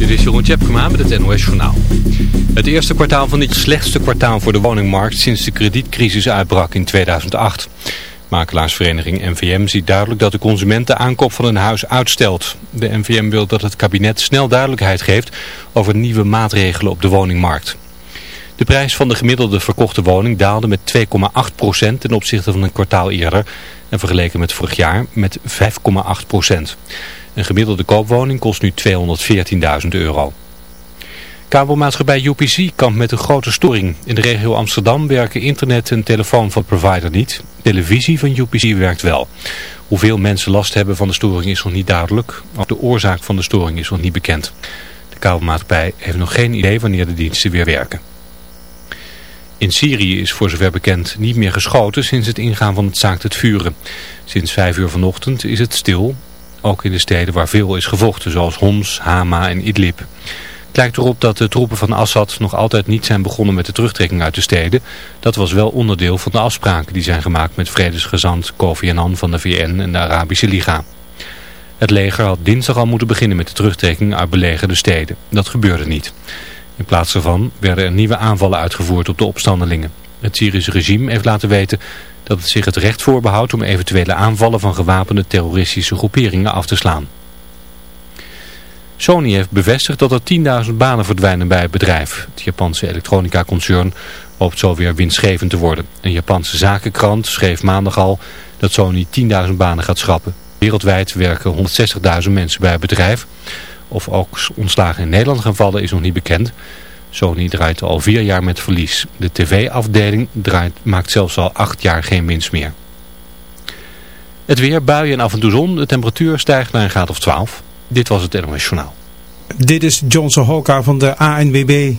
Dit is Jeroen Tjepkema met het NOS Journaal. Het eerste kwartaal van dit slechtste kwartaal voor de woningmarkt sinds de kredietcrisis uitbrak in 2008. Makelaarsvereniging NVM ziet duidelijk dat de consument de aankoop van een huis uitstelt. De NVM wil dat het kabinet snel duidelijkheid geeft over nieuwe maatregelen op de woningmarkt. De prijs van de gemiddelde verkochte woning daalde met 2,8% ten opzichte van een kwartaal eerder en vergeleken met vorig jaar met 5,8%. Een gemiddelde koopwoning kost nu 214.000 euro. Kabelmaatschappij UPC kampt met een grote storing. In de regio Amsterdam werken internet en telefoon van provider niet. Televisie van UPC werkt wel. Hoeveel mensen last hebben van de storing is nog niet duidelijk. Ook de oorzaak van de storing is nog niet bekend. De kabelmaatschappij heeft nog geen idee wanneer de diensten weer werken. In Syrië is voor zover bekend niet meer geschoten sinds het ingaan van het zaakt het vuren. Sinds vijf uur vanochtend is het stil, ook in de steden waar veel is gevochten, zoals Homs, Hama en Idlib. Het lijkt erop dat de troepen van Assad nog altijd niet zijn begonnen met de terugtrekking uit de steden. Dat was wel onderdeel van de afspraken die zijn gemaakt met vredesgezant Kofi Annan van de VN en de Arabische Liga. Het leger had dinsdag al moeten beginnen met de terugtrekking uit belegerde steden. Dat gebeurde niet. In plaats daarvan werden er nieuwe aanvallen uitgevoerd op de opstandelingen. Het Syrische regime heeft laten weten dat het zich het recht voorbehoudt om eventuele aanvallen van gewapende terroristische groeperingen af te slaan. Sony heeft bevestigd dat er 10.000 banen verdwijnen bij het bedrijf. Het Japanse elektronica-concern hoopt zo weer winstgevend te worden. Een Japanse zakenkrant schreef maandag al dat Sony 10.000 banen gaat schrappen. Wereldwijd werken 160.000 mensen bij het bedrijf. Of ook ontslagen in Nederland gaan vallen is nog niet bekend. Sony draait al vier jaar met verlies. De tv-afdeling maakt zelfs al acht jaar geen winst meer. Het weer, buien en af en toe zon. De temperatuur stijgt naar een graad of 12. Dit was het NOS. Dit is Johnson Hoka van de ANWB.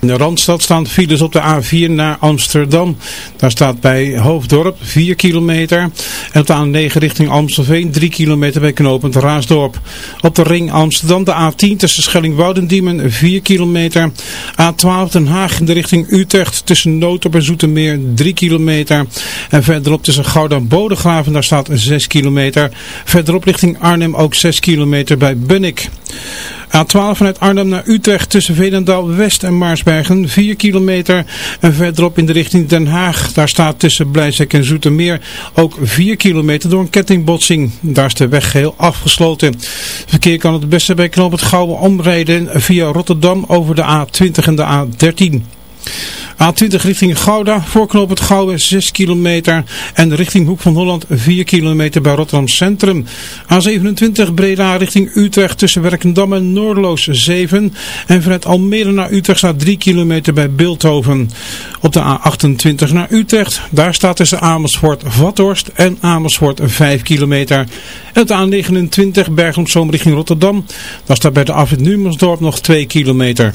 In de Randstad staan files op de A4 naar Amsterdam. Daar staat bij Hoofddorp 4 kilometer. En op de A9 richting Amstelveen 3 kilometer bij knooppunt Raasdorp. Op de ring Amsterdam de A10 tussen Schelling-Woudendiemen 4 kilometer. A12 Den Haag in de richting Utrecht tussen Nootop en Zoetermeer 3 kilometer. En verderop tussen Gouda en Bodegraven daar staat 6 kilometer. Verderop richting Arnhem ook 6 kilometer bij Bunnik. A12 vanuit Arnhem naar Utrecht tussen Veenendaal West en Maarsbergen 4 kilometer. En verderop in de richting Den Haag. Daar staat tussen Blijsek en Zoetermeer ook 4 kilometer door een kettingbotsing. Daar is de weg geheel afgesloten. Verkeer kan het beste bij Knoop het Gouwen omrijden via Rotterdam over de A20 en de A13. A20 richting Gouda, voorknop het Gouwen 6 kilometer en richting Hoek van Holland 4 kilometer bij Rotterdam Centrum. A27 Breda richting Utrecht tussen Werkendam en Noordloos 7 en vanuit Almere naar Utrecht staat 3 kilometer bij Beeldhoven. Op de A28 naar Utrecht, daar staat tussen Amersfoort Vathorst en Amersfoort 5 kilometer. En de A29 Bergen richting Rotterdam, daar staat bij de afrit Numersdorp nog 2 kilometer.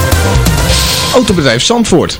Autobedrijf Zandvoort.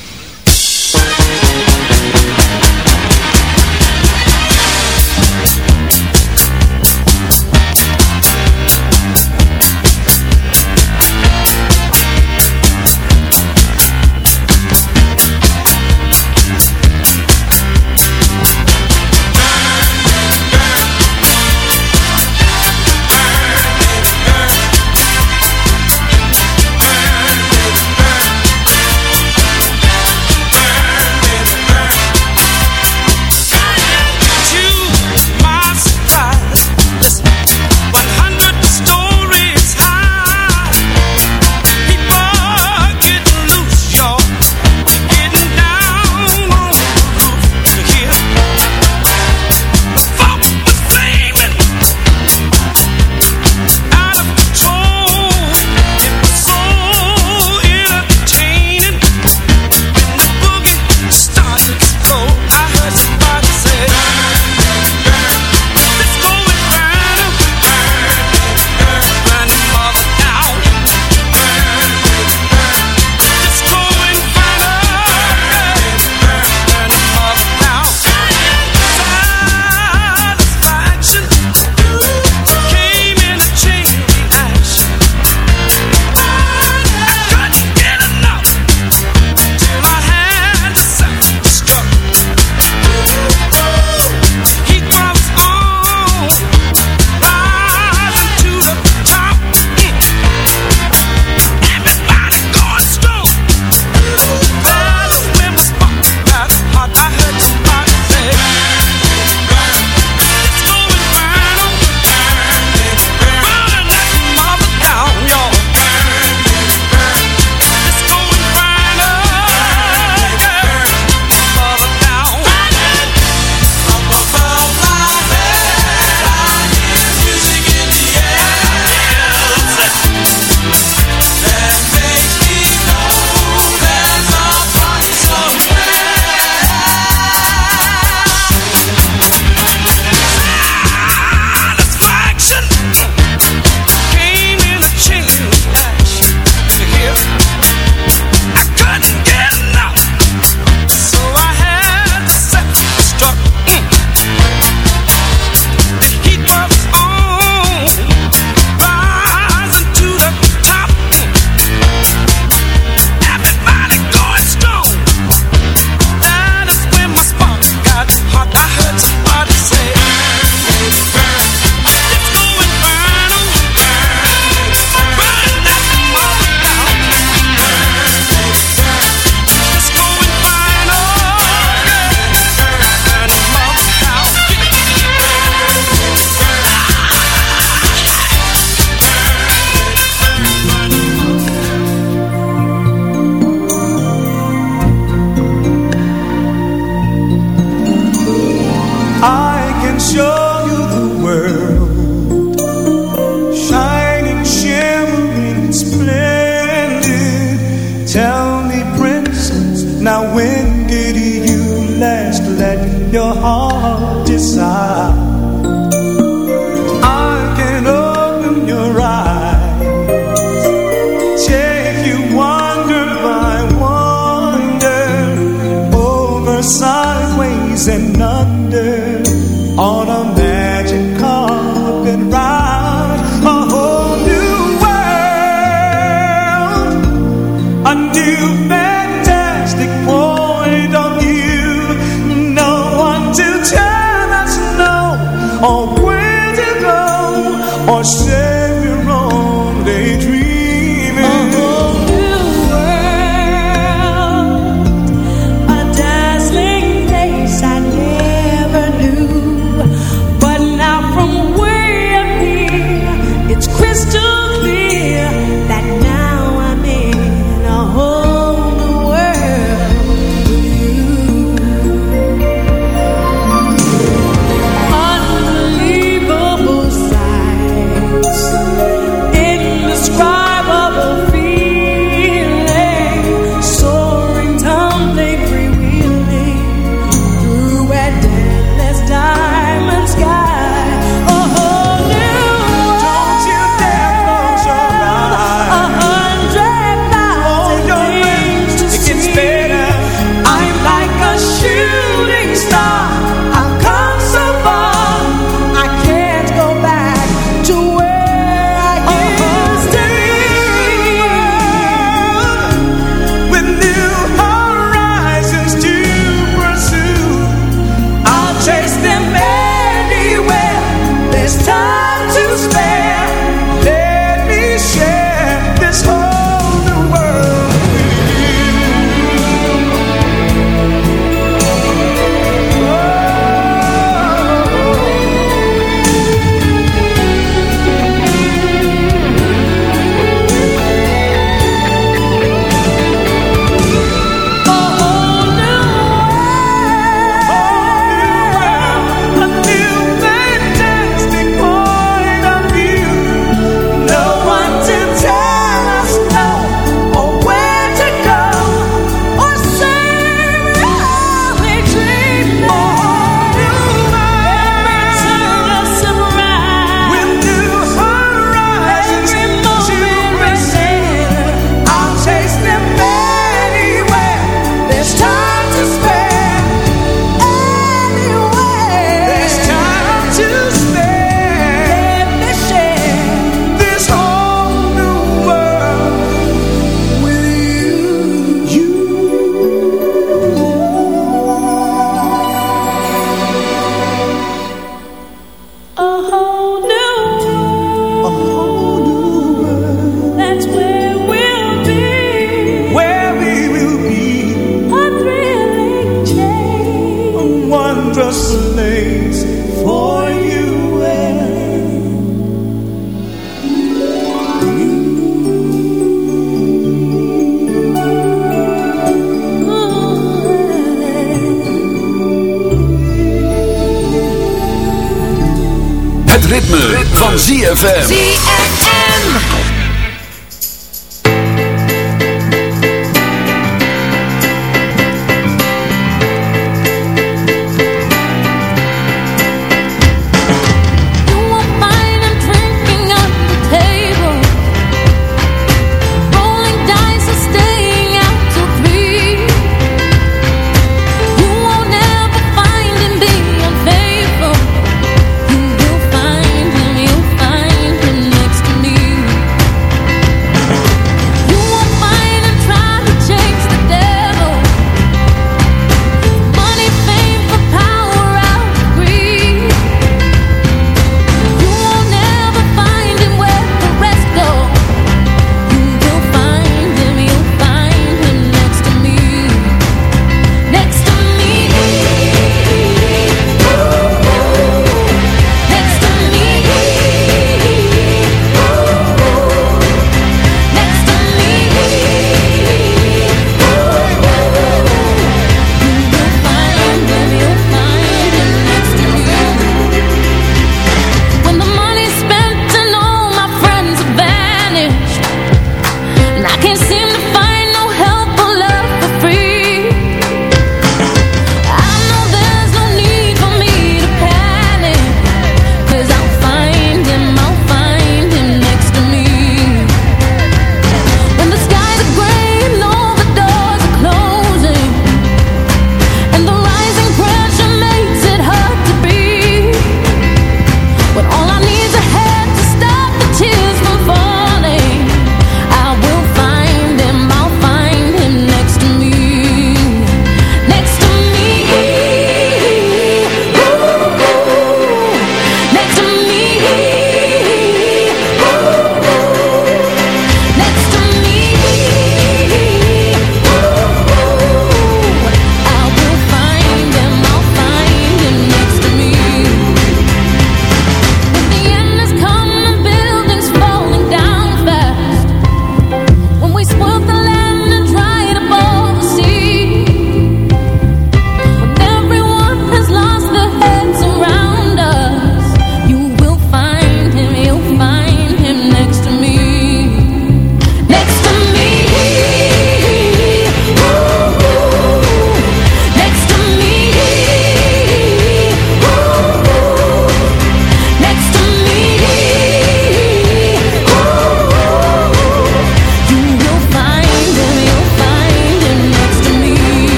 ZFM.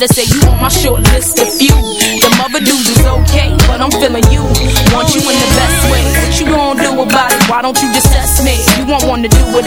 Gotta say you on my short list of few Them other dudes is okay, but I'm feeling you Want you in the best way What you gonna do about it? Why don't you just test me? You won't wanna do it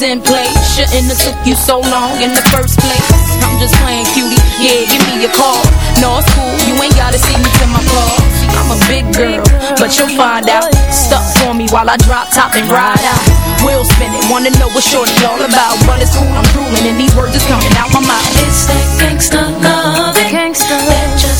Was in place Shouldn't have took you so long in the first place. I'm just playing cutie, yeah, give me a call. No, it's cool, you ain't gotta see me to my car I'm a big girl, but you'll find out. Stuck for me while I drop top and ride out. Wheel spinning, wanna know what shorty all about? But it's cool, I'm drooling and these words is coming out my mouth. It's that gangsta love, gangsta that just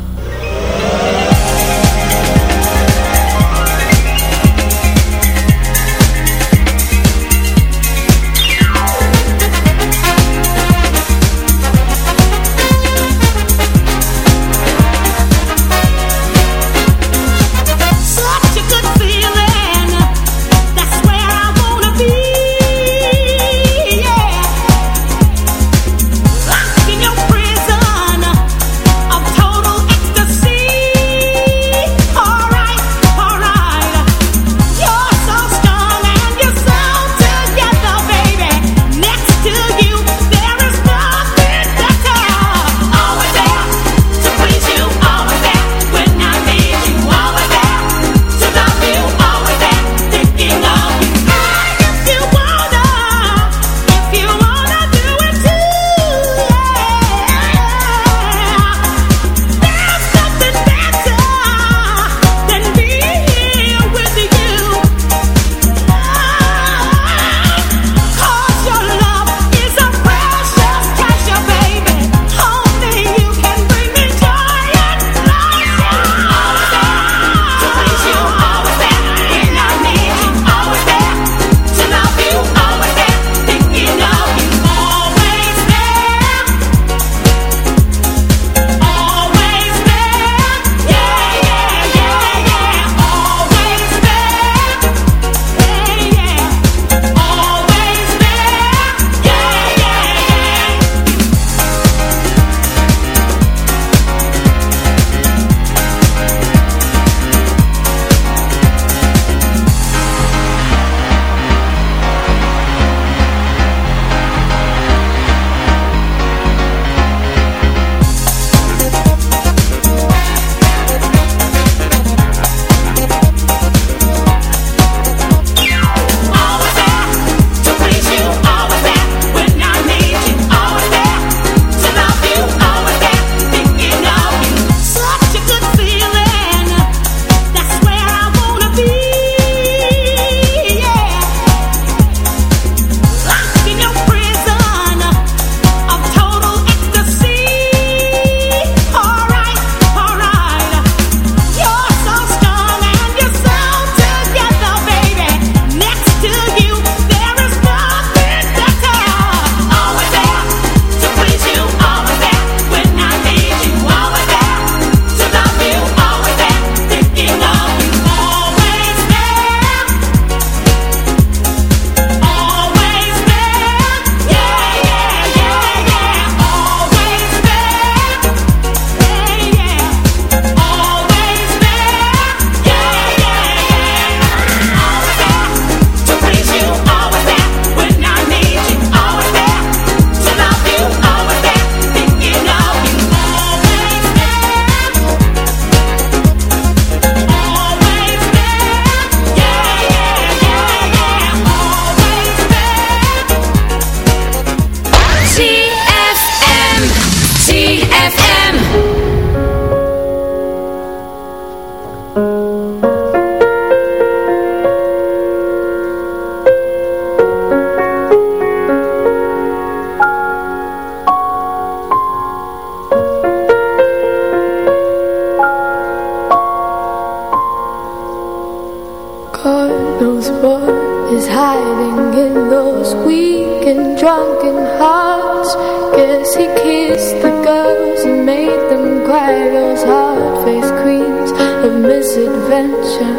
spiders, hard-faced queens of misadventure.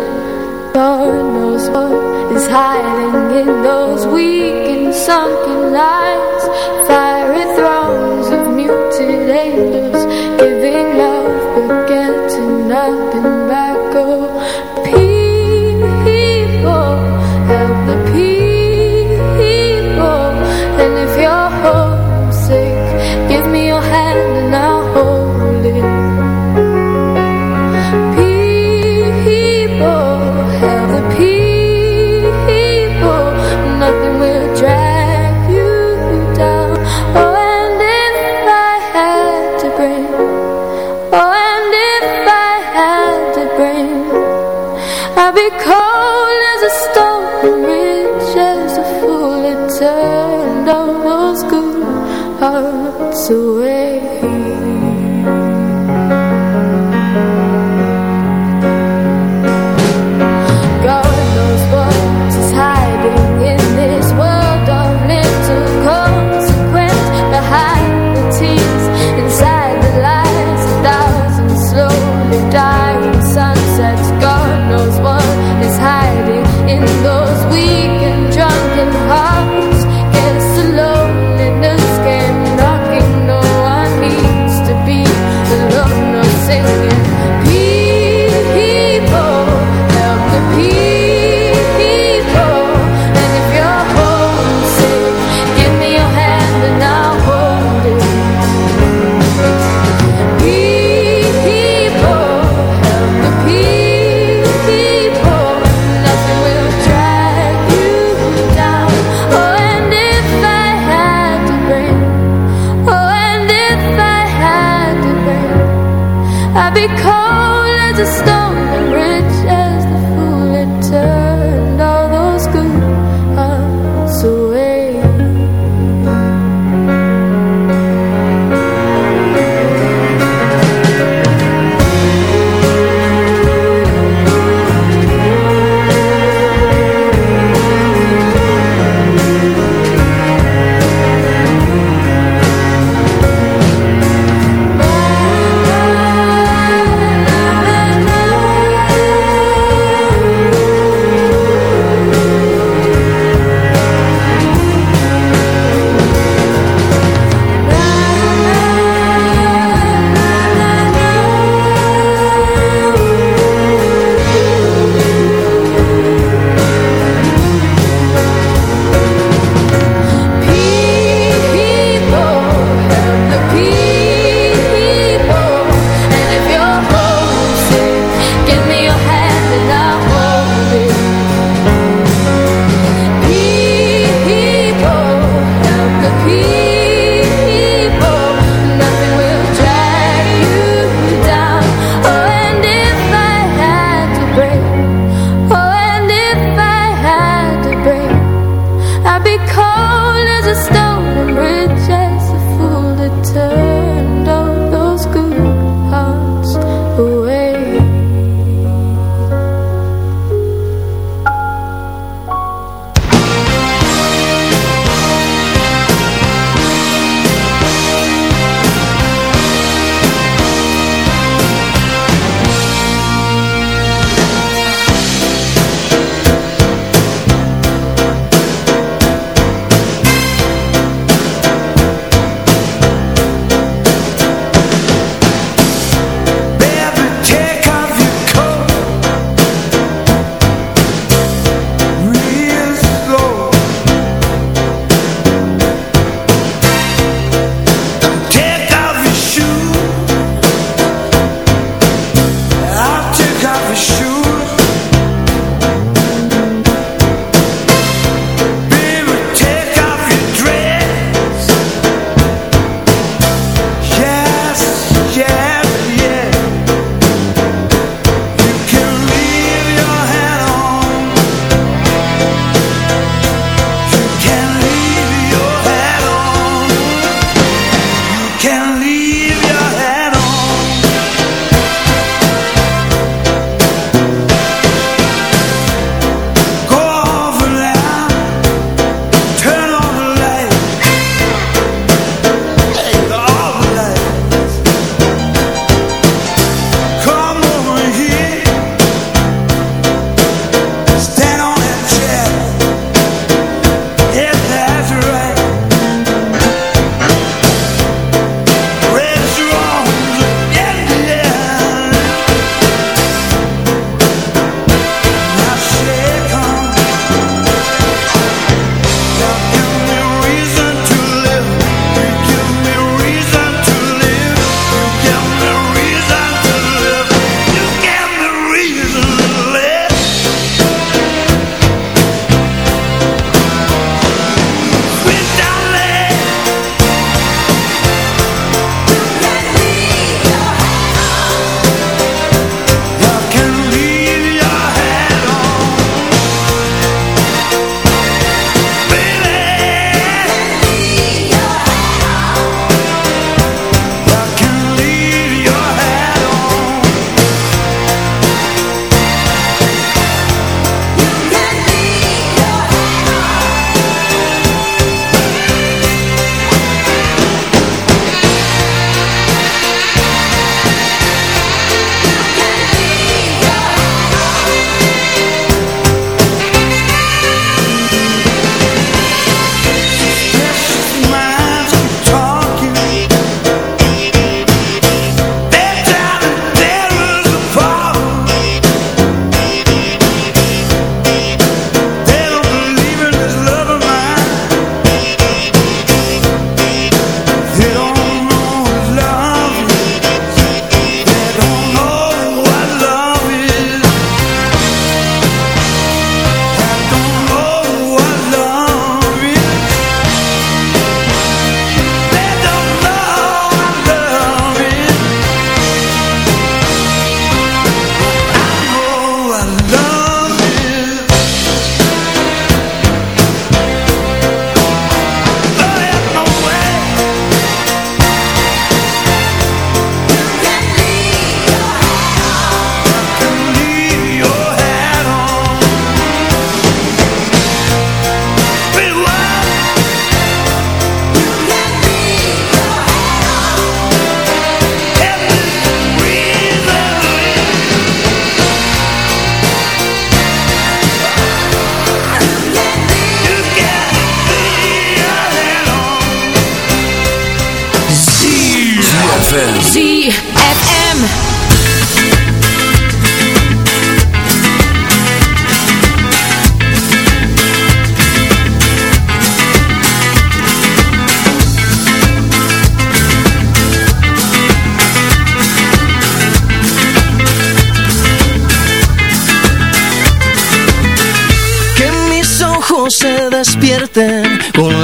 Lord knows what is hiding in those weak and sunken lines. Fiery thrones of muted angels.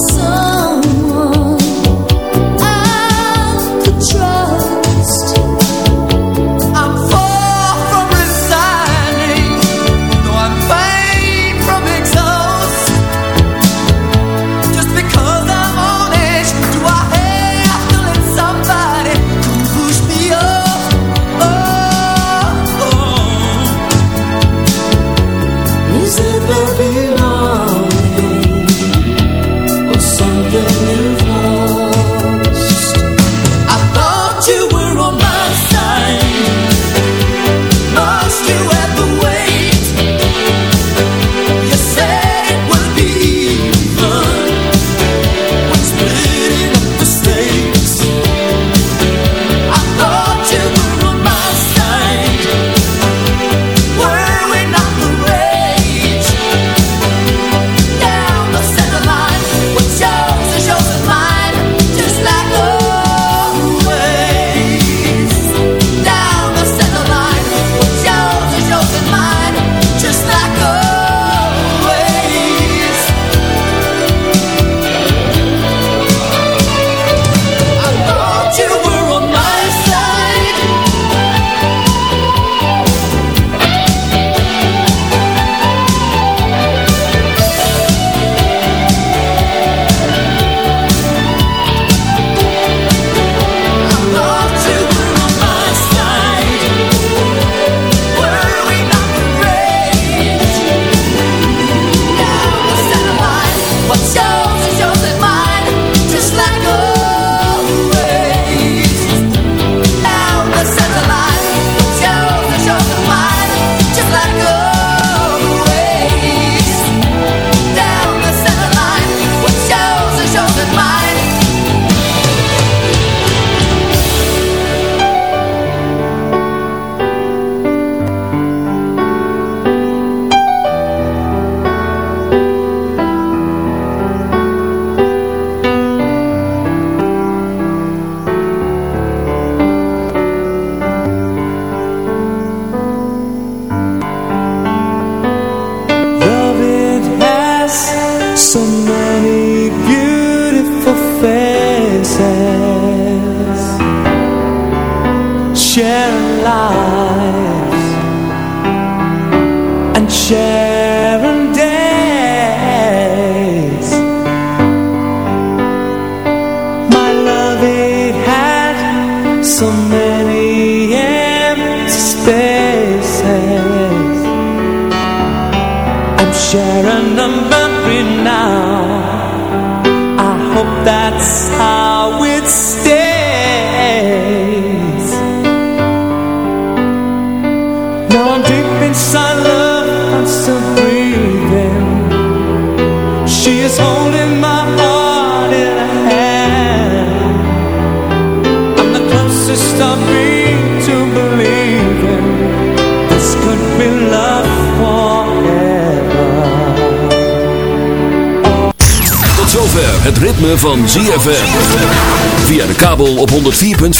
So